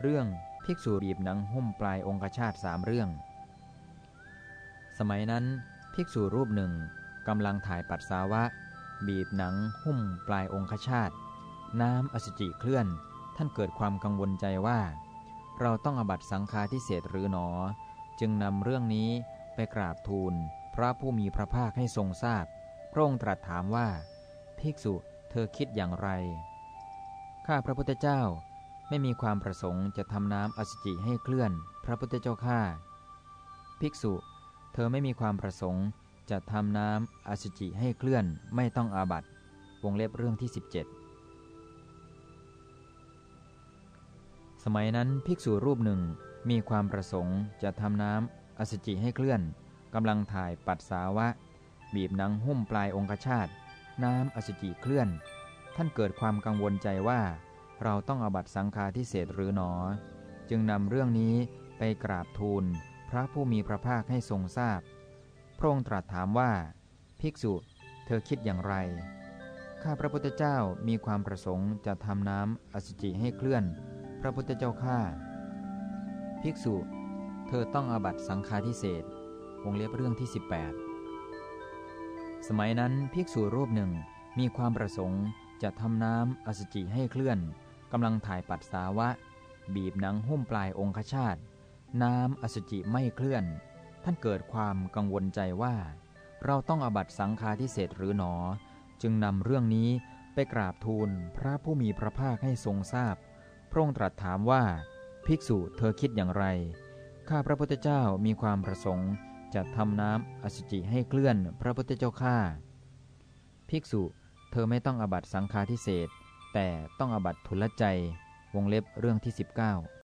เรื่องภิกษุบีบหนังหุ้มปลายองคชาตสามเรื่อง สมัยนั้นภิกษุรูปหนึ่งกำลังถ่ายปัสสาวะ บีบหนังหุ้มปลายองคชาตน้ำอสุจิเคลื่อน ท่านเกิดความกังวลใจว่า เราต้องอบัตสังฆาทิเศษหรือหนอ จึงนำเรื่องนี้ไปกราบทูล พระผู้มีพระภาคให้ทรงทราบ พระองค์ตรัสถามว่า ภิกษุเธอคิดอย่างไร ข้าพระพุทธเจ้า ไม่มีความประสงค์จะทำน้ำอสุจิให้เคลื่อน พระพุทธเจ้าข้าภิกษุ เธอไม่มีความประสงค์จะทำน้ำอสุจิให้เคลื่อนไม่ต้องอาบัตวงเล็บเรื่องที่ 17 สมัยนั้นภิกษุรูปหนึ่งมีความประสงค์จะทำน้ำอสุจิให้เคลื่อนกำลังถ่ายปัสสาวะ บีบหนังหุ้มปลายองคชาตน้ำอสุจิเคลื่อน ท่านเกิดความกังวลใจว่า เราต้องอบัตสังฆาทิเศษหรือหนอ จึงนำเรื่องนี้ไปกราบทูลพระผู้มีพระภาคให้ทรงทราบ พระองค์ตรัสถามว่า ภิกษุ เธอคิดอย่างไร ข้าพระพุทธเจ้ามีความประสงค์จะทำน้ำอสุจิให้เคลื่อน พระพุทธเจ้าข้า ภิกษุ เธอต้องอบัตสังฆาทิเศษวงเล็บเรื่องที่ 18 สมัยนั้นภิกษุรูปหนึ่งมีความประสงค์จะทำน้ำอสุจิให้เคลื่อน กำลังถ่ายปัสสาวะ บีบหนังหุ้มปลายองคชาตน้ำอสุจิไม่เคลื่อน ท่านเกิดความกังวลใจว่า เราต้องอบัตสังฆาทิเศษหรือหนอ จึงนำเรื่องนี้ไปกราบทูลพระผู้มีพระภาคให้ทรงทราบ พระองค์ตรัสถามว่า ภิกษุเธอคิดอย่างไร ข้าพระพุทธเจ้ามีความประสงค์จะทำน้ำอสุจิให้เคลื่อนพระพุทธเจ้าข้าภิกษุ เธอไม่ต้องอบัตสังฆาทิเศษ แต่ต้องอบัตทุลใจวงเล็บเรื่องที่ 19